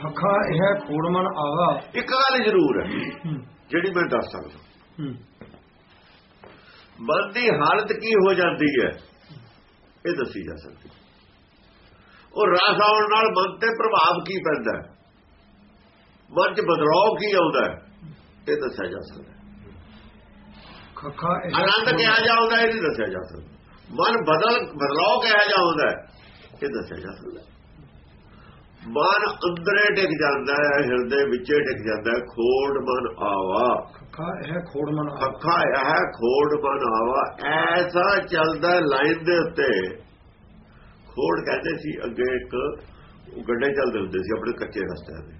ਖਖਾ ਇਹ ਖੋੜਮਨ ਆਵਾ ਇੱਕ ਗੱਲ ਜ਼ਰੂਰ ਹੈ ਜਿਹੜੀ ਮੈਂ ਦੱਸ ਸਕਦਾ। ਮਨ ਦੀ ਹਾਲਤ ਕੀ ਹੋ ਜਾਂਦੀ ਹੈ ਇਹ ਦੱਸੀ ਜਾ ਸਕਦੀ। ਉਹ ਰਸ ਆਉਣ ਨਾਲ ਮਨ ਤੇ ਪ੍ਰਭਾਵ ਕੀ ਪੈਂਦਾ ਹੈ? ਮਨ 'ਚ ਬਦਲਾਅ ਕੀ ਆਉਂਦਾ ਹੈ? ਇਹ ਦੱਸਿਆ ਜਾ ਸਕਦਾ। ਖਖਾ ਇਹ ਆਨੰਦ ਕਿਹਾ ਜਾਉਂਦਾ ਇਹ ਨਹੀਂ ਦੱਸਿਆ ਜਾ ਸਕਦਾ। ਮਨ ਬਦਲ ਬਦਲਾਅ ਕਿਹਾ ਜਾਉਂਦਾ ਇਹ ਦੱਸਿਆ ਜਾ ਸਕਦਾ ਮਨ ਅੰਦਰੇ ਟਿਕ ਜਾਂਦਾ ਹੈ ਹਿਰਦੇ ਵਿੱਚੇ ਟਿਕ ਜਾਂਦਾ ਹੈ ਖੋੜ ਮਨ ਆਵਾ। ਖਖਾ ਇਹ ਖੋੜਮਨ ਆਵਾ। ਅੱਖਾਂ ਇਹ ਖੋੜ ਮਨ ਆਵਾ। ਐਸਾ ਚੱਲਦਾ ਲਾਈਨ ਦੇ ਉੱਤੇ। ਖੋੜ ਕਹਿੰਦੇ ਸੀ ਅੱਗੇ ਇੱਕ ਗੱਡੇ ਚੱਲਦੇ ਹੁੰਦੇ ਸੀ ਆਪਣੇ ਕੱਚੇ ਰਸਤਿਆਂ ਦੇ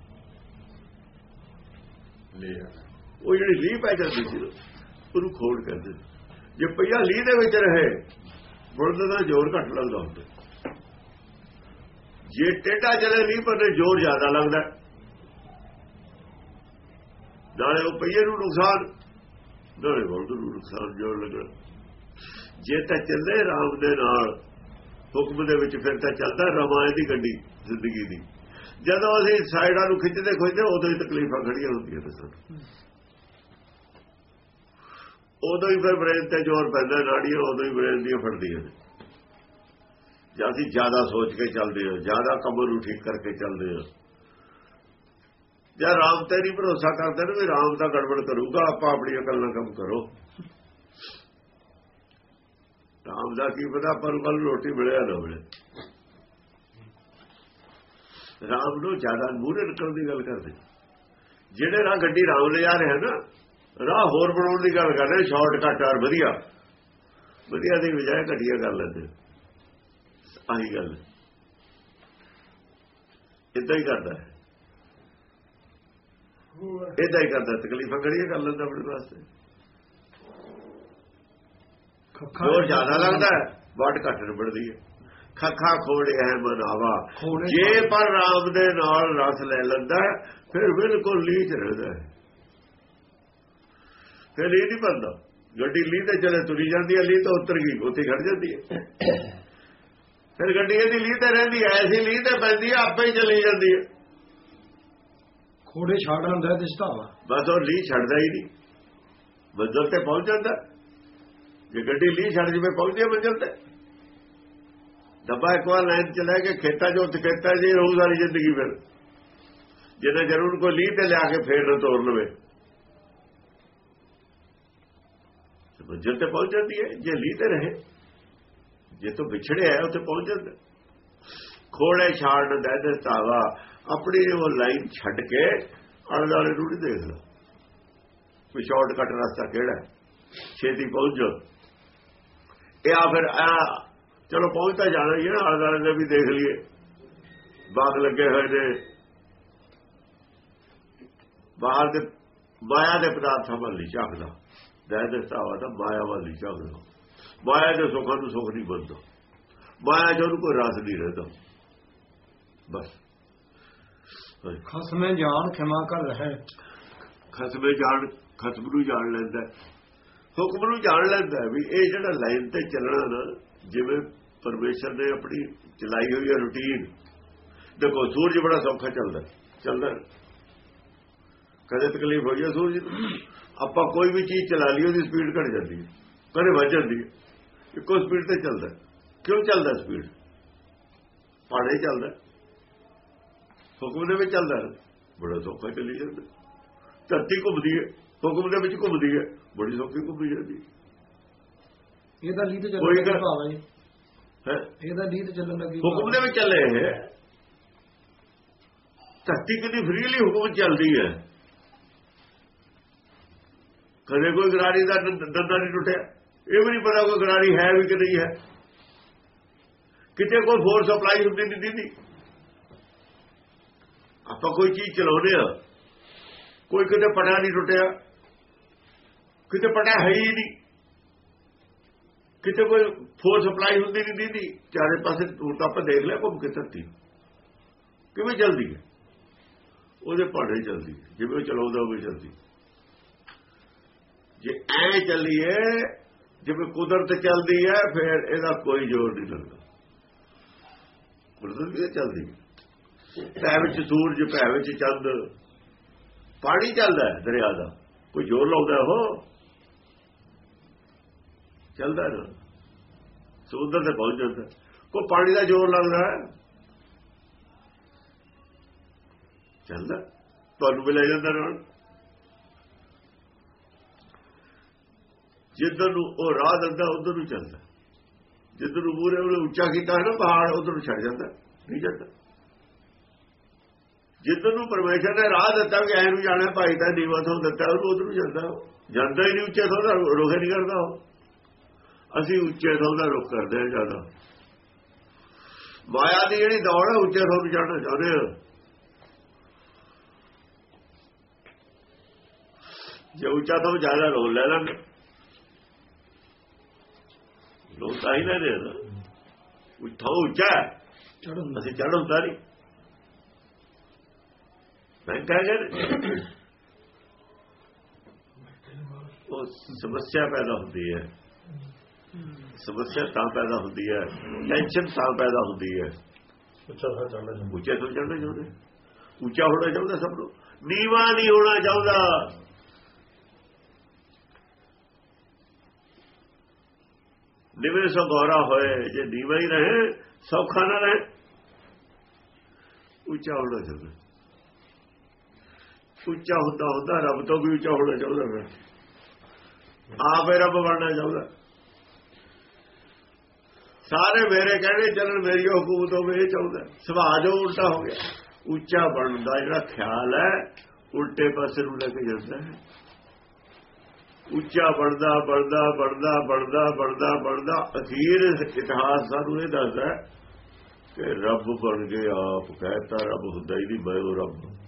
ਉਹ ਜਿਹੜੀ ਲੀਹ ਪੈ ਜਾਂਦੀ ਸੀ ਉਹਨੂੰ ਖੋੜ ਕਹਿੰਦੇ ਸੀ। ਜੇ ਪਈਆ ਲੀਹ ਦੇ ਵਿੱਚ ਰਹੇ ਬੁਲਦ ਦਾ ਜ਼ੋਰ ਘੱਟ ਲੱਗਦਾ ਹੁੰਦਾ। ਜੇ ਟੇਢਾ ਚਲੇ ਨਹੀਂ ਪਰ ਤੇ ਜ਼ੋਰ ਜ਼ਿਆਦਾ ਲੱਗਦਾ ਨਾਲੇ ਉਹ ਪਈਏ ਨੂੰ ਨੁਕਸਾਨ, ਨਾਲੇ ਬੁਲਦ ਨੂੰ ਨੁਕਸਾਨ ਜ਼ੋਰ ਲੱਗਦਾ ਜੇ ਤਾਂ ਚੱਲੇ ਰਾਮ ਦੇ ਨਾਲ, ਹੁਕਮ ਦੇ ਵਿੱਚ ਫਿਰ ਤਾਂ ਚੱਲਦਾ ਰਮਾਇਣ ਦੀ ਗੱਡੀ, ਜ਼ਿੰਦਗੀ ਦੀ। ਜਦੋਂ ਅਸੀਂ ਸਾਈਡਾਂ ਨੂੰ ਖਿੱਚਦੇ ਖੋਜਦੇ, ਉਦੋਂ ਹੀ ਤਕਲੀਫਾਂ ਖੜੀਆਂ ਹੁੰਦੀਆਂ ਨੇ ਸਾਨੂੰ। ਉਦੋਂ ਹੀ ਫਿਰ ਬ੍ਰੇਨ ਤੇ ਜ਼ੋਰ ਪੈਂਦਾ, ਨਾੜੀਆਂ ਉਦੋਂ ਹੀ ਬ੍ਰੇਨ ਦੀਆਂ ਫੜਦੀਆਂ ਨੇ। ਜਾਂ ਅਸੀਂ ਜ਼ਿਆਦਾ ਸੋਚ ਕੇ ਚੱਲਦੇ ਹੋ, ਜ਼ਿਆਦਾ ਕੰਮ ਨੂੰ ਠੀਕ ਕਰਕੇ ਚੱਲਦੇ ਹੋ। ਜਾਂ ਰਾਮ ਤੇ ਨਹੀਂ ਭਰੋਸਾ ਕਰਦੇ ਨੇ ਵੀ ਰਾਮ ਤਾਂ ਗੜਬੜ ਕਰੂਗਾ, ਆਪਾਂ ਆਪਣੀ ਅਕਲ ਨਾਲ ਕੰਮ ਕਰੋ। ਰਾਮ ਦਾ ਕੀ ਪਤਾ ਪਰ ਕੱਲ ਰੋਟੀ ਮਿਲਿਆ ਨਾ ਮਿਲੇ। ਰਾਮ ਨੂੰ ਜ਼ਿਆਦਾ ਮੂਹਰੇ ਨਿਕਲਣ ਦੀ ਗੱਲ ਕਰਦੇ। ਜਿਹੜੇ ਰਾਹ ਗੱਡੀ ਰਾਮ ਲੈ ਜਾ ਰਹੇ ਨਾ, ਰਾਹ ਹੋਰ ਬਣਾਉਣ ਦੀ ਗੱਲ ਕਰਦੇ ਸ਼ਾਰਟਕਟ ਔਰ ਵਧੀਆ। ਵਧੀਆ ਦੀ ਬਜਾਏ ਘਟੀਆ ਕਰ ਲੈਂਦੇ। ਆਹੀ ਗੱਲ। ਇਦਾਂ ਹੀ ਕਰਦਾ ਹੈ। ਇਦਾਂ ਹੀ ਕਰਦਾ ਤਕਲੀਫਾਂ ਕਰੀਏ ਕਰ ਲੈਂਦਾ ਆਪਣੇ ਵਾਸਤੇ। ਖਖਾ ਜ਼ੋਰ ਜ਼ਿਆਦਾ ਲੱਗਦਾ ਹੈ ਵਾਟ ਘੱਟ ਨਿਬੜਦੀ ਹੈ। ਖੱਖਾ ਖੋੜੇ ਹੈ ਮਨਾਵਾ। ਜੇ ਪਰ ਰਾਮ ਦੇ ਨਾਲ ਰਸ ਲੈ ਲੈਂਦਾ ਫਿਰ ਬਿਲਕੁਲ ਲੀਚ ਰਹਿੰਦਾ ਹੈ। ਫਿਰ ਲੀਹ ਨਹੀਂ ਬੰਦਾ ਗੱਡੀ ਲੀਹ ਤੇ ਚਲੇ ਤੁਰੀ ਜਾਂਦੀ ਹੈ ਲੀਹ ਤਾਂ ਉਤਰ ਗਈ ਉੱਥੇ ਖੜ ਜਾਂਦੀ ਹੈ। ਫਿਰ ਗੱਡੀ ਇਹਦੀ ਲੀਹ ਤੇ ਰਹਿੰਦੀ ਐਸੀ ਲੀਹ ਤੇ ਪੈਂਦੀ ਆਪੇ ਹੀ ਚਲੀ ਜਾਂਦੀ ਹੈ ਖੋੜੇ ਛਾੜ ਲੈਂਦਾ ਦਿਸਤਾਵਾ ਬਸ ਉਹ ਲੀਹ ਛੱਡਦਾ ਹੀ ਨਹੀਂ। ਮੰਜ਼ਲ ਤੇ ਪਹੁੰਚ ਜਾਂਦਾ। ਜੇ ਗੱਡੀ ਲੀਹ ਛੱਡ ਜਵੇ ਪਹੁੰਚੇ ਮੰਜ਼ਲ ਤੇ। ਡੱਬਾ ਇੱਕ ਵਾਰ ਲਾਈਨ ਚ ਲੈ ਕੇ ਖੇਤਾਂ ਜੋ ਖੇਤਾਂ ਜੀ ਰਹੂ ਸਾਰੀ ਜ਼ਿੰਦਗੀ ਫਿਰ। ਜਿਹਨੇ ਜ਼ਰੂਰ ਕੋਈ ਲੀਹ ਤੇ ਲਿਆ ਕੇ ਫੇਰ ਤੋੜ ਲਵੇ। ਤੇ ਮੰਜ਼ਲ ਤੇ ਪਹੁੰਚ ਜਾਂਦੀ ਹੈ ਜੇ ਲੀਹ ਤੇ ਰਹੇ। ਜੇ ਤੋਂ ਵਿਛੜਿਆ ਉੱਥੇ ਪਹੁੰਚ ਜਾਂਦਾ। ਖੋੜੇ ਛਾੜ ਦੇ ਦਸਤਾਵਾ ਆਪਣੀ ਉਹ ਲਾਈਨ ਛੱਡ ਕੇ ਆਲੇ ਦੁਆਲੇ ਨੂੰ ਨਹੀਂ ਦੇਖਦਾ ਕੋਈ ਸ਼ਾਰਟਕਟ ਰਸਤਾ ਕਿਹੜਾ ਛੇਤੀ ਪਹੁੰਚੋ ਇਹ ਆ ਫਿਰ, ਆ, ਚਲੋ ਪਹੁੰਚਦਾ ਜਾਣਾ ਹੀ ਨਾ, ਆਲੇ ਦੁਆਲੇ ਦੇ ਵੀ ਦੇਖ ਲਈਏ। ਬਾਗ ਲੱਗੇ ਹੋਏ ਨੇ। ਬਾਹਰ ਦੇ, ਮਾਇਆ ਦੇ ਪਦਾਰਥਾਂ ਵੱਲ ਨਹੀਂ ਝਾਕਦਾ। ਦਇਆ ਦਸਤਾਵਾ ਤਾਂ ਮਾਇਆ ਵੱਲ ਨਹੀਂ ਝਾਕਦਾ। ਮਾਇਆ ਦੇ ਸੁੱਖਾਂ ਨੂੰ ਸੁੱਖ ਨਹੀਂ ਬੰਦਾ। ਮਾਇਆ ਜੋ ਕੋਈ ਰਸ ਨਹੀਂ ਰਹਿੰਦਾ। ਬਸ। ਖਸਮੇ ਜਾਨ ਖਿਮਾ ਕਰ ਰਹੇ। ਖਸਮੇ ਜਾਣ ਖਸਮ ਨੂੰ ਜਾਣ ਲੈਂਦਾ। ਹੁਕਮ ਨੂੰ ਜਾਣ ਲੈਂਦਾ ਵੀ ਇਹ ਜਿਹੜਾ ਲਾਈਨ ਤੇ ਚੱਲਣਾ ਨਾ ਜਿਵੇਂ ਪਰਮੇਸ਼ਰ ਨੇ ਆਪਣੀ ਚਲਾਈ ਹੋਈ ਹੈ ਰੁਟੀਨ। ਦੇਖੋ ਸੂਰਜ ਬੜਾ ਸੌਖਾ ਚੱਲਦਾ ਚੱਲਦਾ ਕਦੇ ਤਕਲੀਫ ਹੋਈ ਹੈ ਸੂਰਜ ਆਪਾਂ ਕੋਈ ਵੀ ਚੀਜ਼ ਚਲਾ ਲਈ ਉਹਦੀ ਸਪੀਡ ਘਟ ਜਾਂਦੀ ਹੈ। ਕਦੇ ਵੱਧ ਜਾਂਦੀ ਹੈ। ਇੱਕੋ ਸਪੀਡ ਤੇ ਚੱਲਦਾ ਕਿਉਂ ਚੱਲਦਾ ਸਪੀਡ? ਪਾੜੇ ਚੱਲਦਾ ਹੁਕਮ ਦੇ ਵਿੱਚ ਚੱਲਦਾ ਬੜਾ ਸੌਖਾ ਚੱਲੀ ਜਾਂਦਾ ਧਰਤੀ ਘੁੰਮਦੀ ਹੈ ਹੁਕਮ ਦੇ ਵਿੱਚ ਘੁੰਮਦੀ ਹੈ। ਬੜੀ ਸੌਖੀ ਘੁੰਮੀ ਜਾਂਦੀ ਇਹਦਾ ਲੀਦ ਚੱਲਣ ਗੱਲ- ਭਾਵਾ ਜੀ। ਹੈ? ਇਹਦਾ ਲੀਦ ਚੱਲਣ ਲੱਗੀ ਹੁਕਮ ਦੇ ਵਿੱਚ ਚੱਲੇ ਇਹ। ਧਰਤੀ ਕਿੰਨੀ ਫਰੀਲੀ ਹੁਕਮ ਚੱਲਦੀ ਹੈ। ਕਦੇ ਕੋਈ ਗਰਾਰੀ ਦਾ ਦੰ- ਦੰਦਾ ਨਹੀਂ ਟੁੱਟਿਆ। ਇਹ ਵੀ ਨਹੀਂ ਪਤਾ ਕੋਈ ਗਰਾਰੀ ਹੈ ਵੀ ਕਿ ਨਹੀਂ ਹੈ। ਕਿਤੇ ਕੋਈ ਫੋਰਸ ਸਪਲਾਈ ਹੁੰਦੀ ਨਹੀਂ ਦਿੰਦੀ। ਆਪਾਂ ਕੋਈ ਚੀਜ਼ ਚਲਾਉਂਦੇ ਆ ਕੋਈ ਕਿਤੇ ਪਟਾ ਨਹੀਂ ਟੁੱਟਿਆ। ਕਿਤੇ ਪਟਾ ਹੈ ਹੀ ਨਹੀਂ ਕਿਤੇ ਕੋਈ ਫੋਰਸ ਸਪਲਾਈ ਹੁੰਦੀ ਨਹੀਂ ਦਿੰਦੀ। ਚਾਰੇ ਪਾਸੇ ਹੁਣ ਤਾਂ ਆਪਾਂ ਦੇਖ ਲਿਆ, ਘੁੰਮ ਕੇ ਧਰਤੀ ਕਿਵੇਂ ਚੱਲਦੀ ਹੈ? ਉਹਦੇ ਭਾੜੇ ਚੱਲਦੀ ਜਿਵੇਂ ਉਹ ਚਲਾਉਂਦਾ ਉਹ ਚੱਲਦੀ ਜੇ ਐ ਚੱਲੀਏ ਜਿਵੇਂ ਕੁਦਰਤ ਚੱਲਦੀ ਹੈ, ਫਿਰ ਇਹਦਾ ਕੋਈ ਜ਼ੋਰ ਨਹੀਂ ਲੱਗਦਾ। ਕੁਦਰਤ ਵੀ ਚੱਲਦੀ ਭੈ ਵਿੱਚ ਸੂਰਜ, ਭੈ ਵਿੱਚ ਚੰਦ, ਪਾਣੀ ਚੱਲਦਾ ਦਰਿਆ ਦਾ। ਕੋਈ ਜ਼ੋਰ ਲਾਉਂਦਾ ਉਹ, ਚੱਲਦਾ ਨਾ। ਸਮੁੰਦਰ ਤੇ ਪਹੁੰਚ ਜਾਂਦਾ। ਕੋਈ ਪਾਣੀ ਦਾ ਜ਼ੋਰ ਲੱਗਦਾ ਚੱਲਦਾ। ਤੁਹਾਨੂੰ ਵੀ ਲੈ ਜਾਂਦਾ ਨਾਲ। ਜਿੱਧਰ ਨੂੰ ਉਹ ਰਾਹ ਦਿੰਦਾ, ਉਧਰ ਨੂੰ ਚੱਲਦਾ ਜਿੱਧਰ ਨੂੰ ਮੂਰੇ ਉਹਨੇ ਉੱਚਾ ਕੀਤਾ ਹੈ ਨਾ, ਪਹਾੜ, ਉਧਰ ਨੂੰ ਛੱਡ ਜਾਂਦਾ, ਨਹੀਂ ਜਾਂਦਾ। ਜਿੱਧਰ ਨੂੰ ਪਰਮੇਸ਼ਰ ਨੇ ਰਾਹ ਦਿੱਤਾ ਵੀ ਐ ਨੂੰ ਜਾਣਾ, ਭਾਈ ਦਾ ਨੀਵਾ ਤੋਂ ਦਿੱਤਾ, ਉਹਨੂੰ ਉਧਰ ਨੂੰ ਜਾਂਦਾ ਉਹ। ਜਾਂਦਾ ਹੀ ਨਹੀਂ ਉੱਚੇ ਤੋਂ ਦਾ ਰੋਕੇ ਨਹੀਂ ਕਰਦਾ ਉਹ। ਅਸੀਂ ਉੱਚੇ ਤੋਂ ਦਾ ਰੁਖ ਕਰਦੇ ਹਾਂ ਜ਼ਿਆਦਾ। ਮਾਇਆ ਦੀ ਜਿਹੜੀ ਦੌੜ ਹੈ, ਉੱਚੇ ਤੋਂ ਜਾਣਾ ਚਾਹੁੰਦੇ ਆ ਜੇ ਉੱਚਾ ਤੋਂ ਜ਼ਿਆਦਾ ਰੋਲ ਲੈ ਲਾਂਗੇ ਲੋਕ ਤਾਂ ਹੀ ਲੈਦੇ ਨਾ। ਉੱਥੋਂ ਉੱਚਾ ਚੜਨ ਅਸੀਂ ਹੁੰਦਾ ਨਹੀਂ। ਮੈਂ ਕਹਿੰਦਾ ਉਹ ਸਮੱਸਿਆ ਪੈਦਾ ਹੁੰਦੀ ਹੈ। ਸਮੱਸਿਆ ਤਾਂ ਪੈਦਾ ਹੁੰਦੀ ਹੈ। ਟੈਨਸ਼ਨ ਤਾਂ ਪੈਦਾ ਹੁੰਦੀ ਹੈ। ਉੱਚਾ ਚੜਨਾ ਚਾਹੁੰਦਾ। ਉੱਚੇ ਤੋਂ ਚੜ੍ਹਨਾ ਚਾਹੁੰਦੇ। ਉੱਚਾ ਹੋਣਾ ਚਾਹੁੰਦਾ ਸਭ ਨੂੰ। ਨੀਵਾ ਨਹੀਂ ਹੋਣਾ ਚਾਹੁੰਦਾ। ਨਿਵੇ ਸੋ ਗੌਰਾ ਹੋਏ, ਜੇ ਦੀਵਾ ਹੀ ਰਹੇ, ਸੌਖਾ ਨਾ ਰਹੇ। ਉੱਚਾ ਹੋਣਾ ਚਾਹੁੰਦਾ। ਉੱਚਾ ਹੁੰਦਾ ਹੁੰਦਾ ਰੱਬ ਤੋਂ ਵੀ ਉੱਚਾ ਹੋਣਾ ਚਾਹੁੰਦਾ ਫਿਰ। ਆਪੇ ਰੱਬ ਬਣਨਾ ਚਾਹੁੰਦਾ। ਸਾਰੇ ਮੇਰੇ ਕਹਿੰਦੇ ਚੱਲਣ ਮੇਰੀ ਹਕੂਮਤ ਹੋਵੇ, ਇਹ ਚਾਹੁੰਦਾ। ਸੁਭਾਅ ਜੋ ਉਲਟਾ ਹੋ ਗਿਆ। ਉੱਚਾ ਬਣਨ ਦਾ ਜਿਹੜਾ ਖਿਆਲ ਹੈ, ਉਲਟੇ ਪਾਸੇ ਨੂੰ ਲੈ ਕੇ ਜਾਂਦਾ ਹੈ। ਉੱਚਾ ਬਣਦਾ ਬਣਦਾ ਬਣਦਾ ਬਣਦਾ ਬਣਦਾ ਬਣਦਾ ਅਖੀਰ ਇਤਿਹਾਸ ਸਾਨੂੰ ਇਹ ਦੱਸਦਾ ਕਿ ਰੱਬ ਬਣ ਕੇ ਆਪ ਕਹਿਤਾ, ਰੱਬ ਹੁੰਦਾ ਹੀ ਨਹੀਂ, ਮੈਂ ਰੱਬ।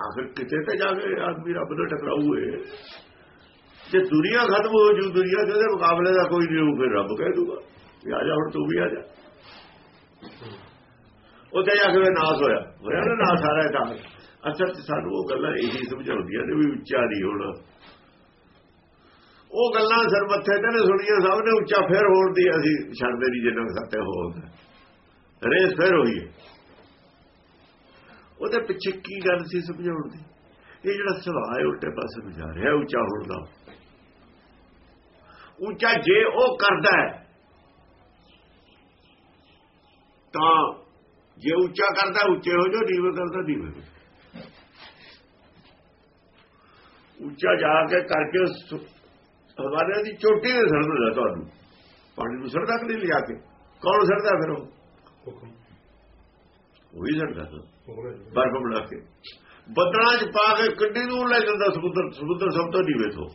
ਆਖਰ ਕਿਤੇ ਤੇ ਜਾ ਕੇ ਆਦਮੀ ਰੱਬ ਨਾਲ ਟਕਰਾਊਏ ਜੇ ਦੁਨੀਆ ਖਤਮ ਹੋ ਜੂ, ਦੁਨੀਆ ਦੇ ਮੁਕਾਬਲੇ ਦਾ ਕੋਈ ਨਹੀਂ ਹੋਊ, ਫਿਰ ਰੱਬ ਕਹਿ ਦੂਗਾ ਵੀ ਆ ਜਾ, ਹੁਣ ਤੂੰ ਵੀ ਆ ਜਾ। ਉੱਥੇ ਜਾ ਕੇ ਨਾਸ ਹੋਇਆ। ਹੋਇਆ ਨਾ ਨਾਸ ਸਾਰਾ ਤਾਂ ਅਸਲ 'ਚ ਸਾਨੂੰ ਉਹ ਗੱਲਾਂ ਇਹੀ ਸਮਝਾਉਂਦੀਆਂ ਨੇ ਵੀ ਉੱਚਾ ਨਹੀਂ ਹੋਣਾ। ਉਹ ਗੱਲਾਂ ਸਰ ਮੱਥੇ ਤੇ ਨੇ ਸੁਣੀਆਂ, ਸਭ ਨੇ ਉੱਚਾ ਫੇਰ ਹੋਣ ਦੀ ਅਸੀਂ ਛੱਡਦੇ ਨਹੀਂ ਜਿੰਨਾ ਕੁ ਸੱਤੇ ਹੋਉਂਦਾ ਰੇਸ ਫੇਰ ਹੋਈ ਉਹਦੇ ਪਿੱਛੇ ਕੀ ਗੱਲ ਸੀ ਸਮਝਾਉਣ ਦੀ? ਇਹ ਜਿਹੜਾ ਸੁਭਾਅ ਹੈ, ਉਲਟੇ ਪਾਸੇ ਨੂੰ ਜਾ ਰਿਹਾ, ਉੱਚਾ ਹੋਣ ਦਾ। ਉੱਚਾ ਜੇ ਉਹ ਕਰਦਾ ਹੈ, ਤਾਂ ਜੇ ਉੱਚਾ ਕਰਦਾ, ਉੱਚੇ ਹੋ ਜਾਓ, ਨੀਵੇਂ ਕਰਦਾ, ਨੀਵੇਂ ਹੋ ਜਾਓ। ਉੱਚਾ ਜਾ ਕੇ ਕਰਕੇ ਹਵਾਲੇ ਦੀ ਚੋਟੀ ਦੇ ਸੜਦਾ ਤੁਹਾਨੂੰ। ਪਾਣੀ ਨੂੰ ਸੜਦਾ ਕਿ ਨਹੀਂ ਲਿਆ ਕੇ। ਕੌਣ ਸੜਦਾ ਫਿਰ ਉਹ? ਉਹੀ ਜੀ। ਬਰਫ ਬਣਾ ਕੇ। ਬੱਦਲਾਂ 'ਚ ਪਾ ਕੇ ਕਿੱਡੀ ਦੂਰ ਲੈ ਜਾਂਦਾ ਸਮੁੰਦਰ ਸਮੁੰਦਰ ਸਭ ਤੋਂ ਨੀਵੇਂ ਤੋਂ।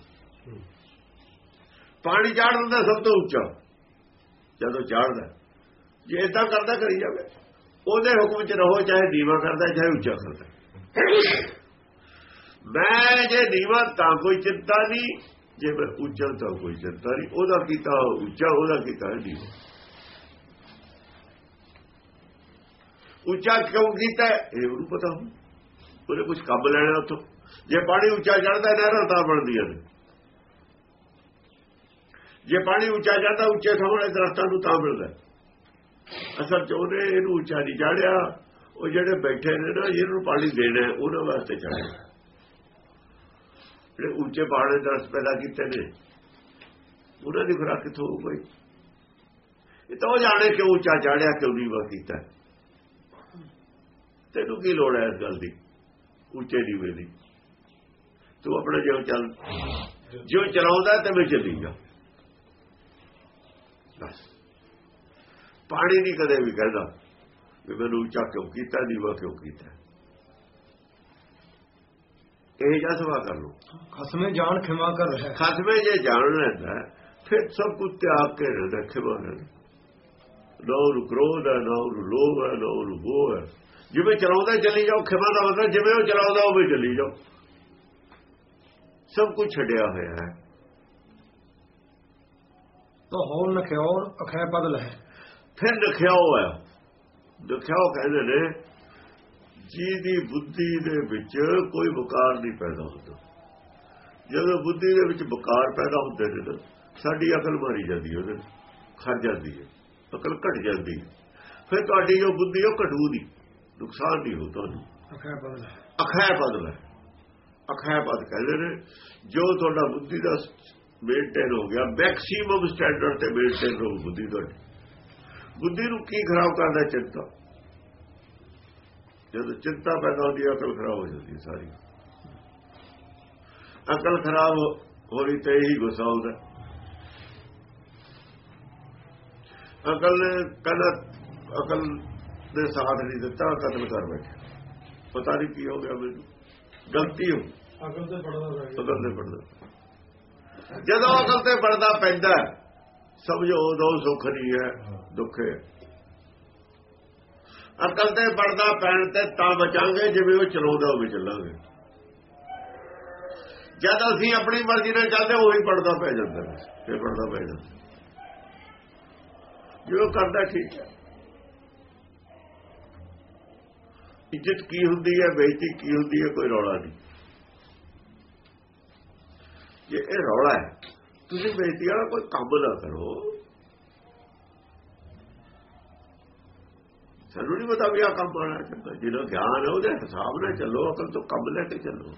ਪਾਣੀ ਚਾੜ ਦਿੰਦਾ ਸਭ ਤੋਂ ਉੱਚਾ। ਜਦੋਂ ਚਾੜਦਾ। ਜੇ ਇਦਾਂ ਕਰਦਾ ਕਰੀ ਜਾਵੇ। ਉਹਦੇ ਹੁਕਮ 'ਚ ਰਹੋ ਚਾਹੇ ਦੀਵਾ ਕਰਦਾ ਚਾਹੇ ਉੱਚਾ ਕਰਦਾ। ਮੈਂ ਜੇ ਨੀਵਾਂ ਤਾਂ ਕੋਈ ਚਿੰਤਾ ਨਹੀਂ। ਜੇ ਮੈਂ ਉੱਚਾ ਤਾਂ ਕੋਈ ਚਿੰਤਾ ਨਹੀਂ। ਉਹਦਾ ਕੀਤਾ ਉੱਚਾ, ਉਹਦਾ ਕੀਤਾ ਦੀਵਾ ਉੱਚਾ ਕਿਉਂ ਕੀਤਾ ਇਹ ਉਹਨੂੰ ਪਤਾ ਹੋ ਉਹਨੇ ਕੁਝ ਕੰਮ ਲੈਣਾ ਉੱਥੋਂ। ਜੇ ਪਾਣੀ ਉੱਚਾ ਚੜਦਾ ਨਹਿਰਾਂ ਤਾਂ ਬਣਦੀਆਂ ਨੇ। ਜੇ ਪਾਣੀ ਉੱਚਾ ਚੜਦਾ ਉੱਚੇ ਥਾਂ ਦਰਖਤਾਂ ਨੂੰ ਤਾਂ ਮਿਲਦਾ ਅਸਲ ਚ ਉਹਨੇ ਇਹਨੂੰ ਉੱਚਾ ਨਹੀਂ ਚਾੜਿਆ ਉਹ ਜਿਹੜੇ ਬੈਠੇ ਨੇ ਨਾ ਇਹਨੂੰ ਪਾਣੀ ਦੇਣਾ ਉਹਨਾਂ ਵਾਸਤੇ ਚਾੜਿਆ ਜਿਹੜੇ ਉੱਚੇ ਪਹਾੜੇ ਦਰਸ ਪੈਦਾ ਕੀਤੇ ਨੇ, ਉਹਨਾਂ ਦੀ ਖੁਰਾਕ ਕਿੱਥੋਂ ਹੋਊ ਇਹ ਤਾਂ ਉਹ ਜਾਣੇ ਕਿਉਂ ਉੱਚਾ ਚਾੜਿਆ ਕਿਉਂ ਨਹੀਂ ਵਾ ਕੀਤਾ? ਤੈਨੂੰ ਕੀ ਲੋੜ ਹੈ ਇਸ ਗੱਲ ਦੀ? ਉੱਚੇ ਦੀਵੇ ਦੀ। ਤੂੰ ਆਪਣੇ ਜਿਉਂ ਚੱਲ, ਜਿਉਂ ਚਲਾਉਂਦਾ ਤੇ ਮੈਂ ਚੱਲੀ ਜਾ। ਪਾਣੀ ਨਹੀਂ ਕਦੇ ਵੀ ਕਹਿੰਦਾ ਵੀ ਮੈਨੂੰ ਉੱਚਾ ਕਿਉਂ ਕੀਤਾ ਦੀਵਾ ਕਿਉਂ ਕੀਤਾ? ਇਹ ਜਾਂ ਸਵਾ ਕਰ ਲੋ ਖਸਮੇ ਜਾਨ ਖਿਮਾ ਕਰ ਰਿਹਾ। ਖਸਮੇ ਜੇ ਜਾਣ ਲੈਂਦਾ ਫਿਰ ਸਭ ਕੁਝ ਤਿਆਗ ਕੇ ਰਹਿੰਦਾ ਖਿਮਾ ਰਹਿੰਦਾ। ਨਾ ਉਹਨੂੰ ਕ੍ਰੋਧ ਹੈ ਨਾ ਉਹਨੂੰ ਲੋਭ ਹੈ ਨਾ ਉਹਨੂੰ ਮੋਹ ਹੈ। ਜਿਵੇਂ ਚਲਾਉਂਦਾ ਚੱਲੀ ਜਾਓ ਖਿਮਾ ਦਾ ਮਤਲਬ ਜਿਵੇਂ ਉਹ ਚਲਾਉਂਦਾ ਉਵੇਂ ਚੱਲੀ ਜਾਓ। ਸਭ ਕੁਝ ਛੱਡਿਆ ਹੋਇਆ ਹੈ। ਤਾਂ ਹੌਲ ਨਖਿਓਰ ਅਖੈ ਬਦਲ ਹੈ ਫਿਰ ਨਖਿਆਓ ਹੈ। ਨਖਿਆਓ ਕਹਿੰਦੇ ਨੇ ਜਿਹਦੀ ਬੁੱਧੀ ਦੇ ਵਿੱਚ ਕੋਈ ਵਿਕਾਰ ਨਹੀਂ ਪੈਦਾ ਹੁੰਦਾ। ਜਦੋਂ ਬੁੱਧੀ ਦੇ ਵਿੱਚ ਵਿਕਾਰ ਪੈਦਾ ਹੁੰਦੇ ਨੇ ਨਾ ਸਾਡੀ ਅਕਲ ਮਾਰੀ ਜਾਂਦੀ ਹੈ ਉਹਦੇ ਖੜ ਜਾਂਦੀ ਹੈ ਅਕਲ ਘਟ ਜਾਂਦੀ ਹੈ। ਫਿਰ ਤੁਹਾਡੀ ਜੋ ਬੁੱਧੀ ਉਹ ਘਟੂ ਦੀ ਨੁਕਸਾਨ ਨਹੀਂ ਹੋ ਤੁਹਾਨੂੰ ਅਖੈ ਬਦਲ ਅਖੈ ਪਦ ਅਖੈ ਪਦ ਕਹਿੰਦੇ ਨੇ ਜੋ ਤੁਹਾਡਾ ਬੁੱਧੀ ਦਾ ਮੇਨਟੇਨ ਹੋ ਗਿਆ ਮੈਕਸਿਮਮ ਸਟੈਂਡਰਡ ਤੇ ਮੇਨਟੇਨ ਹੋ ਬੁੱਧੀ ਤੁਹਾਡੀ। ਬੁੱਧੀ ਨੂੰ ਕੀ ਖਰਾਬ ਕਰਦਾ ਚਿੰਤਾ? ਜਦੋਂ ਚਿੰਤਾ ਪੈਦਾ ਹੁੰਦੀ ਹੈ ਅਕਲ ਖਰਾਬ ਹੋ ਜਾਂਦੀ ਹੈ ਸਾਰੀ। ਅਕਲ ਖਰਾਬ ਹੋ- ਹੋਈ ਤੇ ਹੀ ਗੁੱਸਾ ਹੁੰਦਾ ਅਕਲ ਕਹਿੰਦਾ ਅਕਲ ਦੇ ਸਾਥ ਨਹੀਂ ਦਿੱਤਾ ਕਤਲ ਕਰ ਬੈਠੇ। ਪਤਾ ਨਹੀਂ ਕੀ ਹੋ ਗਿਆ ਮੈਨੂੰ। ਗਲਤੀ ਹੋ ਅਕਲ ਤੇ ਪੜਦਾ ਰਹਿ ਅਕਲ ਤੇ ਪੜਦਾ। ਜਦੋਂ ਅਕਲ ਤੇ ਪੜਦਾ ਪੈਂਦਾ ਸਮਝੋ ਉਦੋਂ ਸੁੱਖ ਨਹੀਂ ਹੈ ਦੁੱਖ ਹੈ। ਅਕਲ ਤੇ ਪੜਦਾ, ਪੈਣ ਤੇ ਤਾਂ ਬਚਾਂਗੇ, ਜਿਵੇਂ ਉਹ ਚਲਾਉਂਦਾ ਹੋਵੇ ਚੱਲਾਂਗੇ। ਜਦ ਅਸੀਂ ਆਪਣੀ ਮਰਜ਼ੀ ਨਾਲ ਚੱਲਦੇ ਉਹੀ ਪੜਦਾ ਪੈ ਜਾਂਦਾ। ਫਿਰ ਪੜਦਾ ਪੈ ਜਾਂਦਾ। ਜੋ ਕਰਦਾ ਠੀਕ ਹੈ। ਇੱਜ਼ਤ ਕੀ ਹੁੰਦੀ ਹੈ, ਬੇਇੱਜ਼ਤੀ ਕੀ ਹੁੰਦੀ ਹੈ, ਕੋਈ ਰੌਲਾ ਨਹੀਂ। ਜੇ ਇਹ ਰੌਲਾ ਹੈ, ਤੁਸੀਂ ਬੇਇੱਜ਼ਤੀ ਵਾਲਾ ਕੋਈ ਕੰਮ ਨਾ ਕਰੋ। ਸਾਨੂੰ ਨਹੀਂ ਪਤਾ ਵੀ ਆ ਕੰਮ ਆਣਾ ਚਾਹੀਦਾ ਜਿਹਦਾ ਗਿਆਨ ਹੈ, ਉਹਦੇ ਹਿਸਾਬ ਨਾਲ ਚੱਲੋ, ਅਕਲ ਤੋਂ ਕੰਮ ਲੈ ਕੇ ਚੱਲੋ।